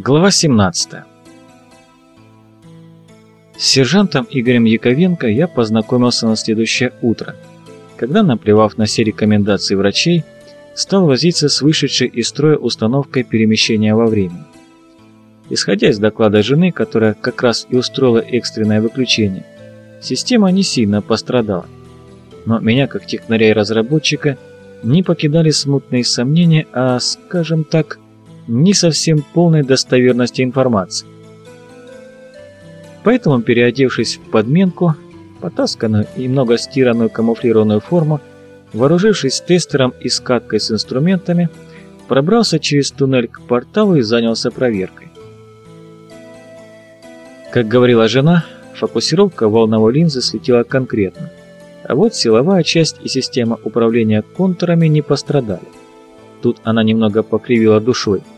Глава 17 С сержантом Игорем Яковенко я познакомился на следующее утро, когда, наплевав на все рекомендации врачей, стал возиться с вышедшей из строя установкой перемещения во времени. Исходя из доклада жены, которая как раз и устроила экстренное выключение, система не сильно пострадала. Но меня, как технаря и разработчика, не покидали смутные сомнения о, скажем так, не совсем полной достоверности информации. Поэтому, переодевшись в подменку, потасканную и много стиранную камуфлированную форму, вооружившись тестером и скаткой с инструментами, пробрался через туннель к порталу и занялся проверкой. Как говорила жена, фокусировка волновой линзы слетела конкретно, а вот силовая часть и система управления контурами не пострадали. Тут она немного покривила душой –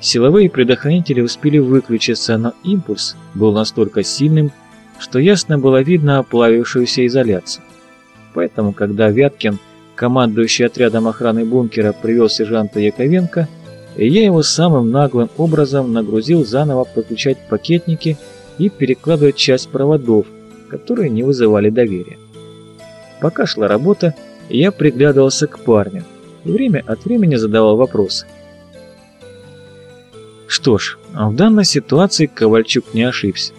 Силовые предохранители успели выключиться, но импульс был настолько сильным, что ясно было видно оплавившуюся изоляцию. Поэтому, когда Вяткин, командующий отрядом охраны бункера, привел сержанта Яковенко, я его самым наглым образом нагрузил заново подключать пакетники и перекладывать часть проводов, которые не вызывали доверия. Пока шла работа, я приглядывался к парню и время от времени задавал вопросы. Что ж, в данной ситуации Ковальчук не ошибся.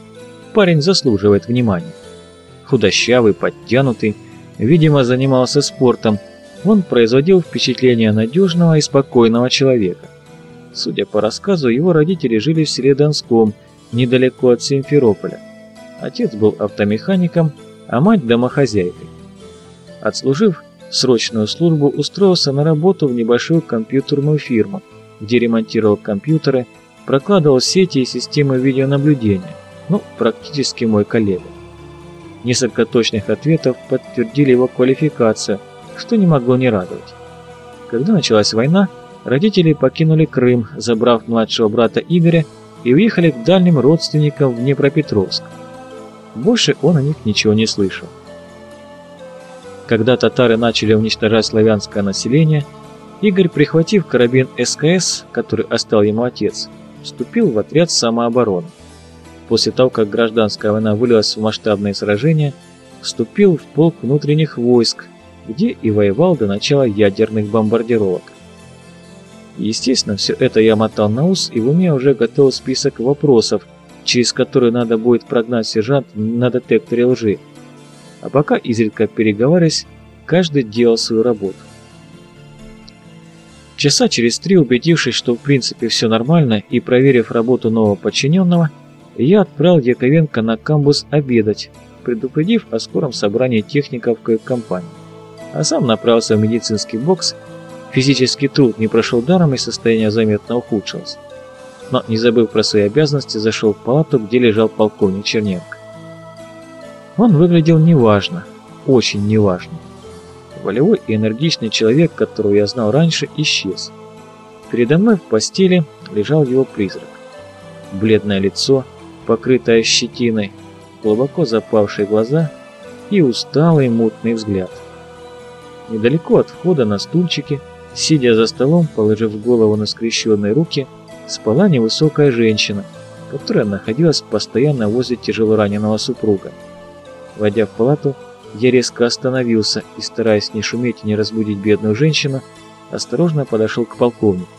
Парень заслуживает внимания. Худощавый, подтянутый, видимо, занимался спортом. Он производил впечатление надежного и спокойного человека. Судя по рассказу, его родители жили в селе Донском, недалеко от Симферополя. Отец был автомехаником, а мать – домохозяйкой. Отслужив срочную службу, устроился на работу в небольшую компьютерную фирму, где ремонтировал компьютеры, прокладывал сети и системы видеонаблюдения, ну, практически мой коллега. Несколько точных ответов подтвердили его квалификацию, что не могло не радовать. Когда началась война, родители покинули Крым, забрав младшего брата Игоря и уехали к дальним родственникам в Днепропетровск. Больше он о них ничего не слышал. Когда татары начали уничтожать славянское население, Игорь, прихватив карабин СКС, который оставил ему отец, вступил в отряд самообороны. После того, как гражданская война вылилась в масштабные сражения, вступил в полк внутренних войск, где и воевал до начала ядерных бомбардировок. Естественно, все это я мотал на ус и в уме уже готовил список вопросов, через которые надо будет прогнать сержант на детекторе лжи. А пока, изредка переговариваясь, каждый делал свою работу. Часа через три, убедившись, что в принципе все нормально, и проверив работу нового подчиненного, я отправил Яковенко на камбус обедать, предупредив о скором собрании техников компании. А сам направился в медицинский бокс. Физический труд не прошел даром и состояние заметно ухудшилось. Но, не забыв про свои обязанности, зашел в палату, где лежал полковник Черненко. Он выглядел неважно, очень неважно. Волевой и энергичный человек, которого я знал раньше, исчез. Передо мной в постели лежал его призрак. Бледное лицо, покрытое щетиной, глубоко запавшие глаза и усталый мутный взгляд. Недалеко от входа на стульчике, сидя за столом, положив голову на скрещенные руки, спала невысокая женщина, которая находилась постоянно возле тяжелораненого супруга. Войдя в палату, я резко остановился и, стараясь не шуметь и не разбудить бедную женщину, осторожно подошел к полковнику.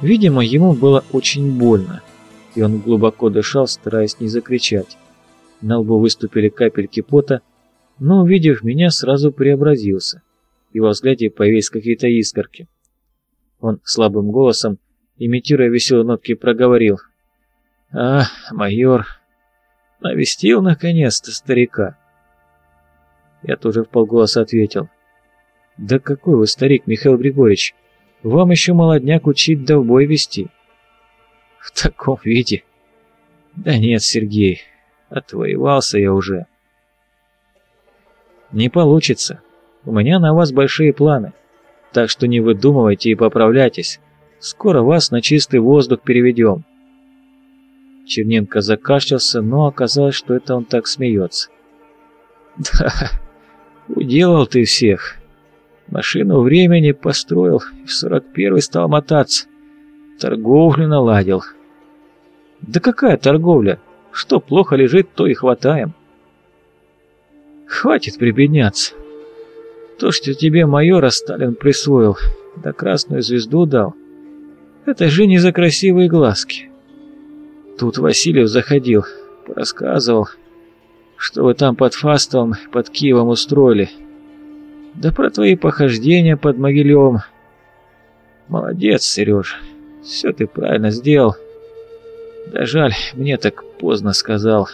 Видимо, ему было очень больно, и он глубоко дышал, стараясь не закричать. На лбу выступили капельки пота, но, увидев меня, сразу преобразился, и во взгляде появились какие-то искорки. Он слабым голосом, имитируя веселые нотки, проговорил. «А, майор, навестил наконец-то старика». Я тоже в полголоса ответил. «Да какой вы старик, Михаил Григорьевич! Вам еще молодняк учить да вести!» «В таком виде?» «Да нет, Сергей, отвоевался я уже». «Не получится. У меня на вас большие планы. Так что не выдумывайте и поправляйтесь. Скоро вас на чистый воздух переведем». Черненко закашлялся, но оказалось, что это он так смеется. «Да, Уделал ты всех. Машину времени построил и в сорок первый стал мотаться. Торговлю наладил. Да какая торговля? Что плохо лежит, то и хватаем. Хватит прибедняться. То, что тебе майора Сталин присвоил, да красную звезду дал, это же не за красивые глазки. Тут Васильев заходил, рассказывал, что вы там под Фастовым, под Киевом устроили. Да про твои похождения под Могилевым. Молодец, Сереж, все ты правильно сделал. Да жаль, мне так поздно сказал.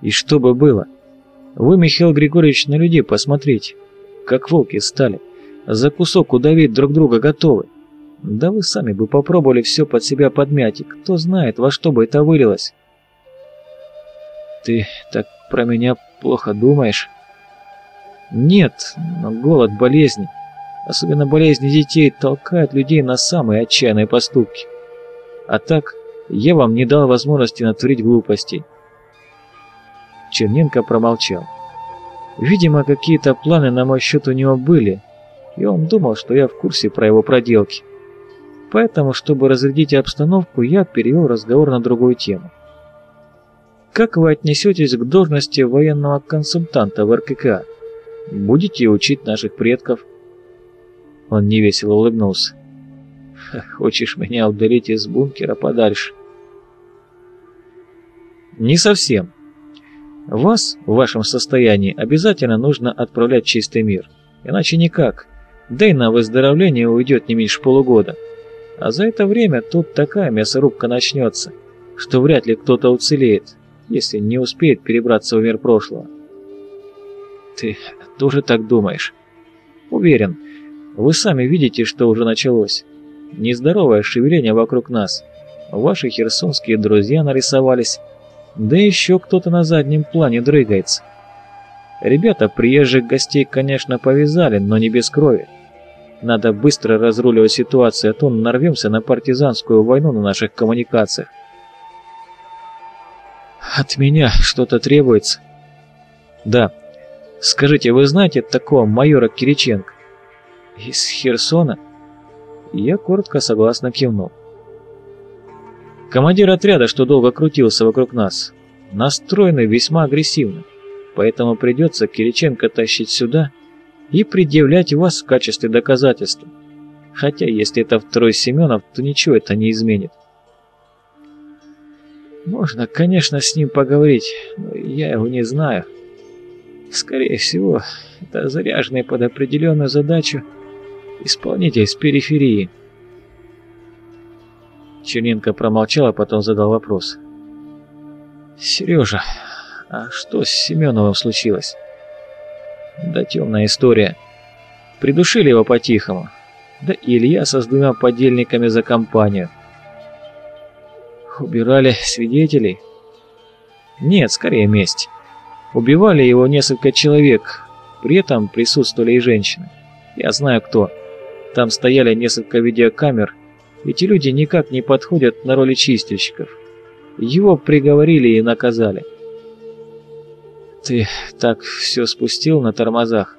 И что бы было? Вы, Михаил Григорьевич, на людей посмотрите, как волки стали. За кусок удавить друг друга готовы. Да вы сами бы попробовали все под себя подмять, и кто знает, во что бы это вылилось. Ты так про меня плохо думаешь? Нет, но голод, болезни, особенно болезни детей, толкают людей на самые отчаянные поступки. А так, я вам не дал возможности натворить глупостей. Черненко промолчал. Видимо, какие-то планы на мой счет у него были, и он думал, что я в курсе про его проделки. Поэтому, чтобы разрядить обстановку, я перевел разговор на другую тему. Как вы отнесетесь к должности военного консультанта в РККА? Будете учить наших предков?» Он невесело улыбнулся. «Хочешь меня удалить из бункера подальше?» «Не совсем. Вас в вашем состоянии обязательно нужно отправлять в чистый мир. Иначе никак. Да и на выздоровление уйдет не меньше полугода. А за это время тут такая мясорубка начнется, что вряд ли кто-то уцелеет, если не успеет перебраться в мир прошлого. Ты тоже так думаешь? Уверен. Вы сами видите, что уже началось. Нездоровое шевеление вокруг нас. Ваши херсонские друзья нарисовались, да еще кто-то на заднем плане дрыгается. Ребята приезжих гостей, конечно, повязали, но не без крови. Надо быстро разруливать ситуацию, а то нарвемся на партизанскую войну на наших коммуникациях. От меня что-то требуется? Да. Скажите, вы знаете такого майора Кириченко? Из Херсона? Я коротко согласно кивнул. Командир отряда, что долго крутился вокруг нас, настроенный весьма агрессивно, поэтому придется Кириченко тащить сюда и предъявлять вас в качестве доказательства. Хотя, если это второй Семенов, то ничего это не изменит. Можно, конечно, с ним поговорить, но я его не знаю. Скорее всего, это заряженный под определенную задачу исполнитель с периферии. Черненко промолчал, а потом задал вопрос. «Сережа, а что с Семеновым случилось?» «Да темная история. Придушили его по-тихому. Да Илья со с двумя подельниками за компанию. Убирали свидетелей?» «Нет, скорее месть. Убивали его несколько человек, при этом присутствовали и женщины. Я знаю кто. Там стояли несколько видеокамер, эти люди никак не подходят на роли чистильщиков. Его приговорили и наказали. Ты так все спустил на тормозах?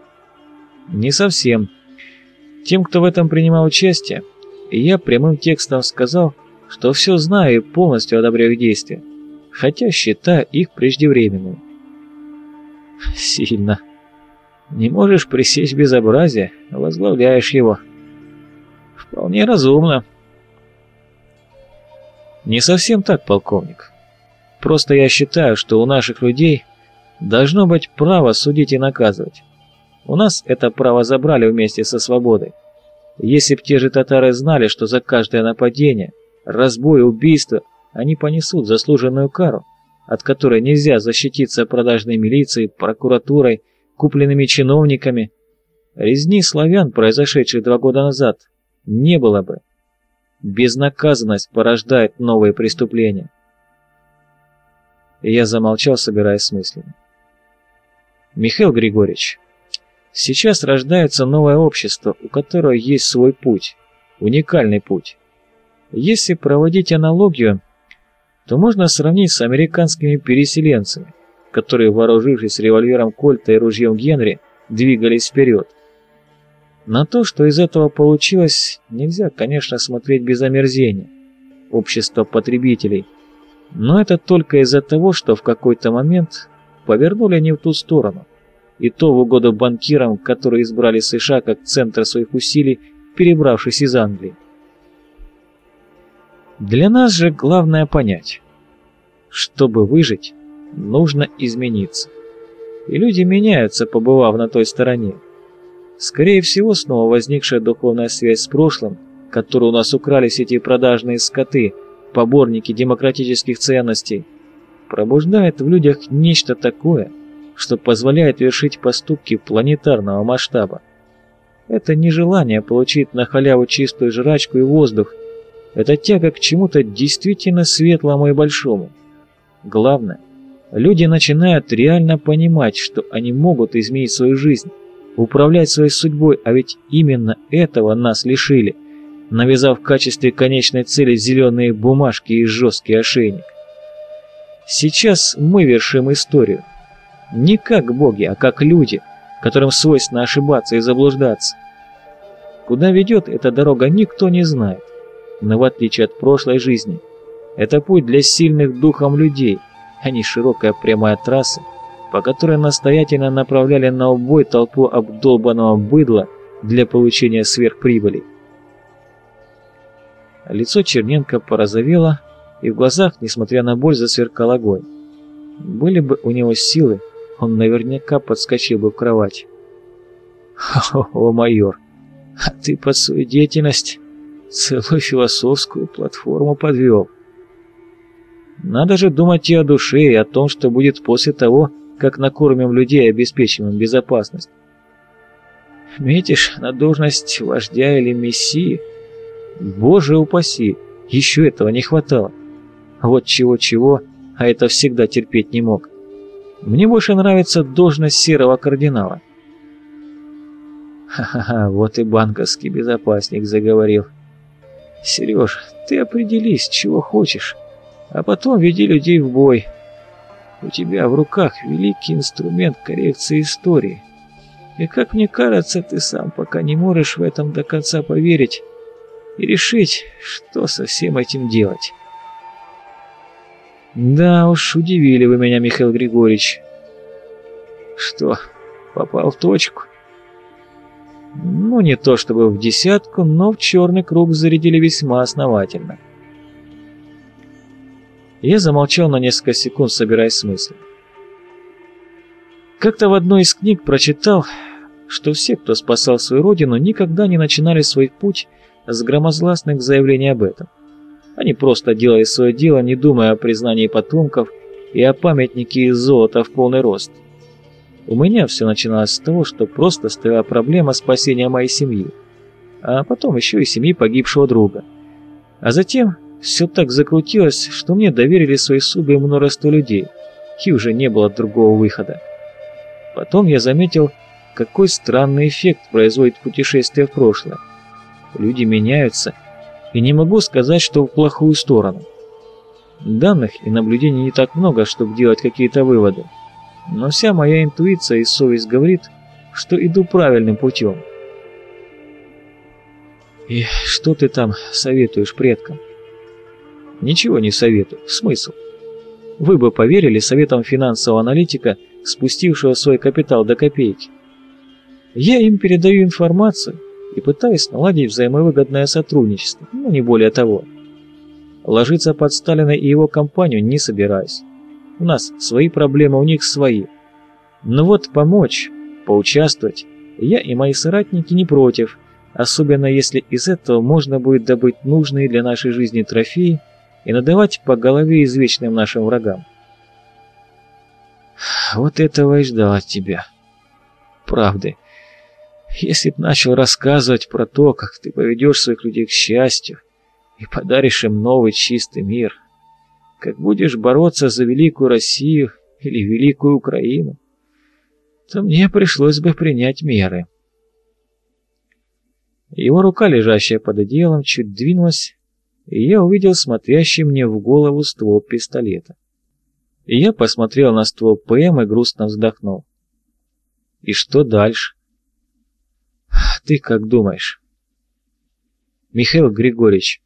Не совсем. Тем, кто в этом принимал участие, я прямым текстом сказал, что все знаю и полностью одобряю их действия, хотя считаю их преждевременными. Сильно. Не можешь пресечь безобразие, возглавляешь его. Вполне разумно. Не совсем так, полковник. Просто я считаю, что у наших людей должно быть право судить и наказывать. У нас это право забрали вместе со свободой. Если б те же татары знали, что за каждое нападение, разбой, убийство они понесут заслуженную кару, от которой нельзя защититься продажной милицией, прокуратурой, купленными чиновниками, резни славян, произошедших два года назад, не было бы. Безнаказанность порождает новые преступления. Я замолчал, собираясь с мыслями. Михаил Григорьевич, сейчас рождается новое общество, у которого есть свой путь, уникальный путь. Если проводить аналогию, то можно сравнить с американскими переселенцами, которые, вооружившись револьвером Кольта и ружьем Генри, двигались вперед. На то, что из этого получилось, нельзя, конечно, смотреть без омерзения. Общество потребителей. Но это только из-за того, что в какой-то момент повернули не в ту сторону. И то в угоду банкирам, которые избрали США как центр своих усилий, перебравшись из Англии. Для нас же главное понять, чтобы выжить, нужно измениться. И люди меняются, побывав на той стороне. Скорее всего, снова возникшая духовная связь с прошлым, которую у нас украли все эти продажные скоты, поборники демократических ценностей, пробуждает в людях нечто такое, что позволяет вершить поступки планетарного масштаба. Это не желание получить на халяву чистую жрачку и воздух, это тяга к чему-то действительно светлому и большому. Главное, люди начинают реально понимать, что они могут изменить свою жизнь, управлять своей судьбой, а ведь именно этого нас лишили, навязав в качестве конечной цели зеленые бумажки и жесткий ошейник. Сейчас мы вершим историю. Не как боги, а как люди, которым свойственно ошибаться и заблуждаться. Куда ведет эта дорога, никто не знает. Но в отличие от прошлой жизни, это путь для сильных духом людей, а не широкая прямая трасса, по которой настоятельно направляли на убой толпу обдолбанного быдла для получения сверхприбыли. Лицо Черненко порозовело, и в глазах, несмотря на боль, засверкал огонь. Были бы у него силы, он наверняка подскочил бы в кровать. «О, майор, а ты под свою деятельность целую философскую платформу подвел. Надо же думать и о душе, и о том, что будет после того, как накормим людей и обеспечим им безопасность. Метишь на должность вождя или мессии? Боже упаси, еще этого не хватало. Вот чего-чего, а это всегда терпеть не мог. Мне больше нравится должность серого кардинала. Ха-ха-ха, вот и банковский безопасник заговорил. Сереж, ты определись, чего хочешь, а потом веди людей в бой. У тебя в руках великий инструмент коррекции истории. И, как мне кажется, ты сам пока не можешь в этом до конца поверить и решить, что со всем этим делать. Да уж, удивили вы меня, Михаил Григорьевич. Что, попал в точку? Ну, не то чтобы в десятку, но в черный круг зарядили весьма основательно. Я замолчал на несколько секунд, собираясь с мыслями. Как-то в одной из книг прочитал, что все, кто спасал свою родину, никогда не начинали свой путь с громозгласных заявлений об этом. Они просто делали свое дело, не думая о признании потомков и о памятнике из золота в полный рост. У меня все начиналось с того, что просто стояла проблема спасения моей семьи, а потом еще и семьи погибшего друга. А затем все так закрутилось, что мне доверили свои судьбы множество людей, и уже не было другого выхода. Потом я заметил, какой странный эффект производит путешествие в прошлое. Люди меняются, и не могу сказать, что в плохую сторону. Данных и наблюдений не так много, чтобы делать какие-то выводы. Но вся моя интуиция и совесть говорит, что иду правильным путем. И что ты там советуешь предкам? Ничего не советую. Смысл? Вы бы поверили советам финансового аналитика, спустившего свой капитал до копейки. Я им передаю информацию и пытаюсь наладить взаимовыгодное сотрудничество, но не более того. Ложиться под Сталина и его компанию не собираюсь. У нас свои проблемы, у них свои. Но вот помочь, поучаствовать, я и мои соратники не против, особенно если из этого можно будет добыть нужные для нашей жизни трофеи и надавать по голове извечным нашим врагам. Вот этого и ждал от тебя. Правды. Если б начал рассказывать про то, как ты поведешь своих людей к счастью и подаришь им новый чистый мир, как будешь бороться за великую Россию или великую Украину, то мне пришлось бы принять меры. Его рука, лежащая под одеялом, чуть двинулась, и я увидел смотрящий мне в голову ствол пистолета. И я посмотрел на ствол ПМ и грустно вздохнул. И что дальше? Ты как думаешь? Михаил Григорьевич,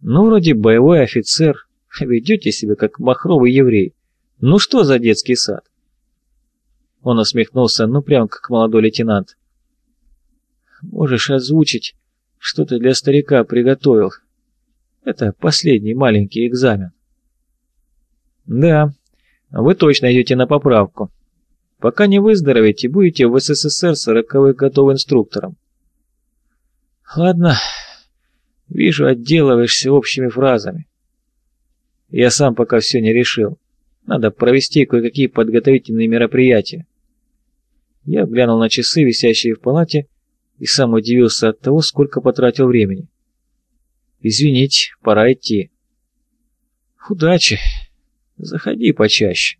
ну вроде боевой офицер, ведете себя как махровый еврей. Ну что за детский сад? Он усмехнулся, ну прям как молодой лейтенант. Можешь озвучить, что ты для старика приготовил. Это последний маленький экзамен. Да, вы точно идете на поправку. Пока не выздоровеете, будете в СССР сороковых готов инструктором. Ладно, вижу, отделываешься общими фразами. Я сам пока все не решил. Надо провести кое-какие подготовительные мероприятия. Я глянул на часы, висящие в палате, и сам удивился от того, сколько потратил времени. «Извините, пора идти». «Удачи. Заходи почаще».